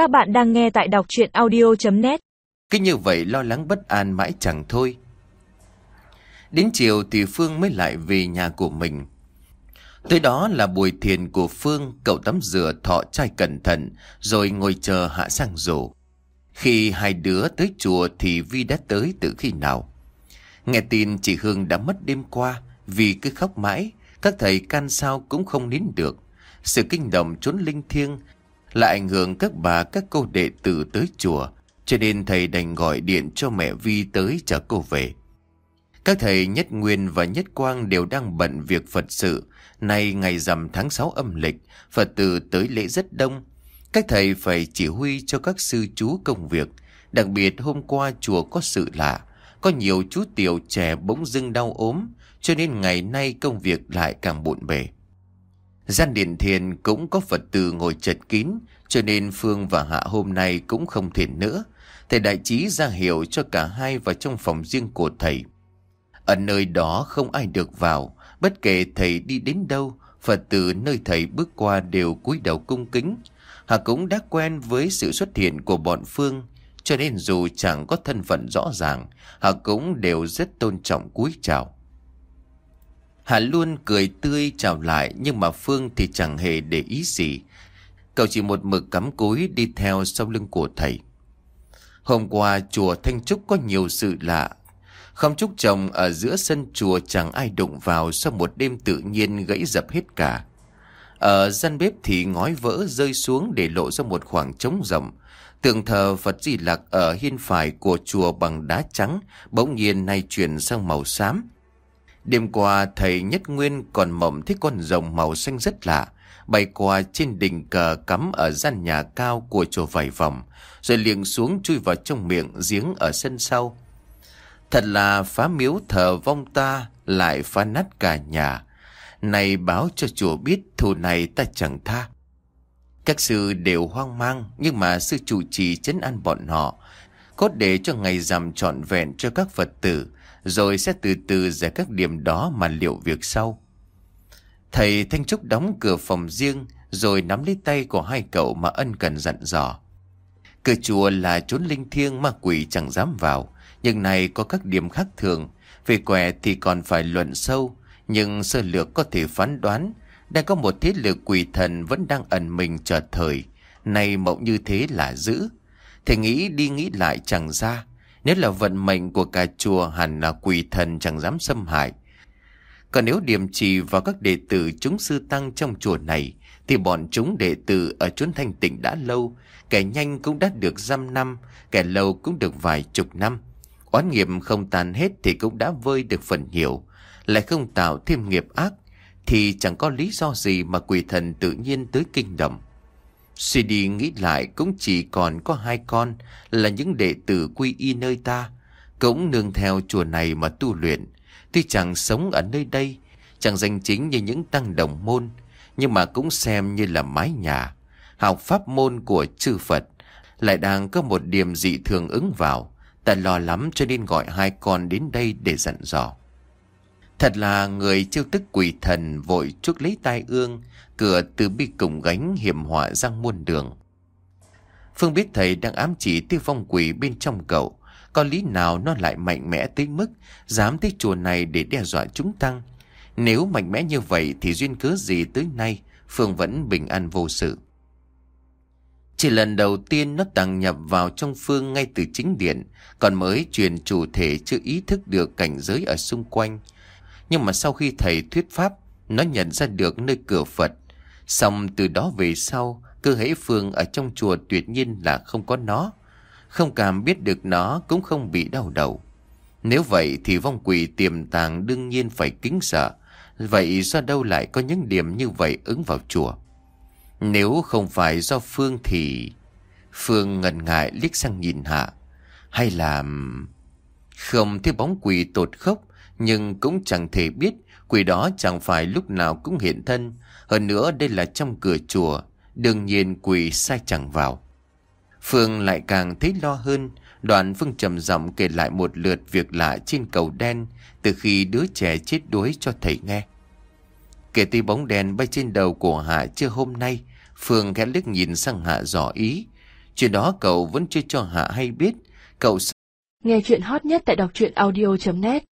Các bạn đang nghe tại đọc chuyện audio.net Cứ như vậy lo lắng bất an mãi chẳng thôi. Đến chiều thì Phương mới lại về nhà của mình. Tới đó là buổi thiền của Phương, cậu tắm rửa thọ trai cẩn thận, rồi ngồi chờ hạ sang rổ. Khi hai đứa tới chùa thì Vi đã tới từ khi nào? Nghe tin chị Hương đã mất đêm qua vì cứ khóc mãi, các thầy can sao cũng không nín được. Sự kinh động trốn linh thiêng là ảnh hưởng các bà các cô đệ tử tới chùa, cho nên thầy đành gọi điện cho mẹ Vi tới chở cô về. Các thầy Nhất Nguyên và Nhất Quang đều đang bận việc Phật sự. Nay ngày rằm tháng 6 âm lịch, Phật tử tới lễ rất đông. Các thầy phải chỉ huy cho các sư chú công việc. Đặc biệt hôm qua chùa có sự lạ. Có nhiều chú tiểu trẻ bỗng dưng đau ốm, cho nên ngày nay công việc lại càng bộn bề. Gian điện thiền cũng có Phật tử ngồi chật kín, cho nên Phương và Hạ hôm nay cũng không thiền nữa. Thầy đại trí ra hiệu cho cả hai vào trong phòng riêng của thầy. Ở nơi đó không ai được vào, bất kể thầy đi đến đâu, Phật tử nơi thầy bước qua đều cúi đầu cung kính. Hạ cũng đã quen với sự xuất hiện của bọn Phương, cho nên dù chẳng có thân phận rõ ràng, Hạ cũng đều rất tôn trọng cúi chào. Hà luôn cười tươi chào lại, nhưng mà Phương thì chẳng hề để ý gì. Cậu chỉ một mực cắm cúi đi theo sau lưng của thầy. Hôm qua, chùa Thanh Trúc có nhiều sự lạ. Không trúc trồng ở giữa sân chùa chẳng ai đụng vào, sau một đêm tự nhiên gãy dập hết cả. Ở gian bếp thì ngói vỡ rơi xuống để lộ ra một khoảng trống rộng. Tượng thờ Phật Di Lặc ở hiên phải của chùa bằng đá trắng, bỗng nhiên nay chuyển sang màu xám. Đêm qua thầy Nhất Nguyên còn mộng thấy con rồng màu xanh rất lạ, bay qua trên đỉnh cờ cắm ở gian nhà cao của chùa vài vòng, rồi liền xuống chui vào trong miệng giếng ở sân sau. Thật là phá miếu thờ vong ta, lại phá nát cả nhà. Này báo cho chùa biết thù này ta chẳng tha. Các sư đều hoang mang, nhưng mà sư chủ trì chấn an bọn họ, cốt để cho ngày rằm trọn vẹn cho các Phật tử, rồi sẽ từ từ giải các điểm đó mà liệu việc sau. Thầy Thanh Trúc đóng cửa phòng riêng rồi nắm lấy tay của hai cậu mà ân cần dặn dò. Cửa chùa là chốn linh thiêng mà quỷ chẳng dám vào, nhưng này có các điểm khác thường. Về quẻ thì còn phải luận sâu, nhưng sơ lược có thể phán đoán. Đang có một thế lực quỷ thần vẫn đang ẩn mình chờ thời. nay mộng như thế là dữ. Thầy nghĩ đi nghĩ lại chẳng ra. Nếu là vận mệnh của cả chùa hẳn là quỷ thần chẳng dám xâm hại. Còn nếu điểm trì vào các đệ tử chúng sư tăng trong chùa này, thì bọn chúng đệ tử ở chốn thanh tịnh đã lâu, kẻ nhanh cũng đã được dăm năm, kẻ lâu cũng được vài chục năm. Oán nghiệp không tàn hết thì cũng đã vơi được phần nhiều, lại không tạo thêm nghiệp ác, thì chẳng có lý do gì mà quỷ thần tự nhiên tới kinh động. Suy đi nghĩ lại cũng chỉ còn có hai con là những đệ tử quy y nơi ta, cũng nương theo chùa này mà tu luyện. Tuy chẳng sống ở nơi đây, chẳng danh chính như những tăng đồng môn, nhưng mà cũng xem như là mái nhà. Học pháp môn của chư Phật lại đang có một điểm dị thường ứng vào. Ta lo lắm cho nên gọi hai con đến đây để dặn dò. Thật là người chiêu tức quỷ thần vội chuốc lấy tai ương, cửa từ bi cùng gánh hiểm họa răng muôn đường. Phương biết thầy đang ám chỉ tiêu phong quỷ bên trong cậu, có lý nào nó lại mạnh mẽ tới mức dám tới chùa này để đe dọa chúng tăng. Nếu mạnh mẽ như vậy thì duyên cớ gì tới nay Phương vẫn bình an vô sự. Chỉ lần đầu tiên nó tăng nhập vào trong Phương ngay từ chính điện, còn mới truyền chủ thể chưa ý thức được cảnh giới ở xung quanh. Nhưng mà sau khi thầy thuyết pháp, nó nhận ra được nơi cửa Phật. Xong từ đó về sau, cơ hễ Phương ở trong chùa tuyệt nhiên là không có nó. Không cảm biết được nó cũng không bị đau đầu. Nếu vậy thì vong quỷ tiềm tàng đương nhiên phải kính sợ. Vậy do đâu lại có những điểm như vậy ứng vào chùa? Nếu không phải do Phương thì... Phương ngần ngại liếc sang nhìn Hạ. Hay là... Không thấy bóng quỷ tột khốc, nhưng cũng chẳng thể biết quỷ đó chẳng phải lúc nào cũng hiện thân. Hơn nữa đây là trong cửa chùa, đương nhiên quỷ sai chẳng vào. Phương lại càng thấy lo hơn, đoạn Phương trầm giọng kể lại một lượt việc lạ trên cầu đen từ khi đứa trẻ chết đuối cho thầy nghe. Kể từ bóng đèn bay trên đầu của Hạ chưa hôm nay, Phương ghé liếc nhìn sang Hạ dò ý. Chuyện đó cậu vẫn chưa cho Hạ hay biết. Cậu Nghe chuyện hot nhất tại đọc truyện audio.net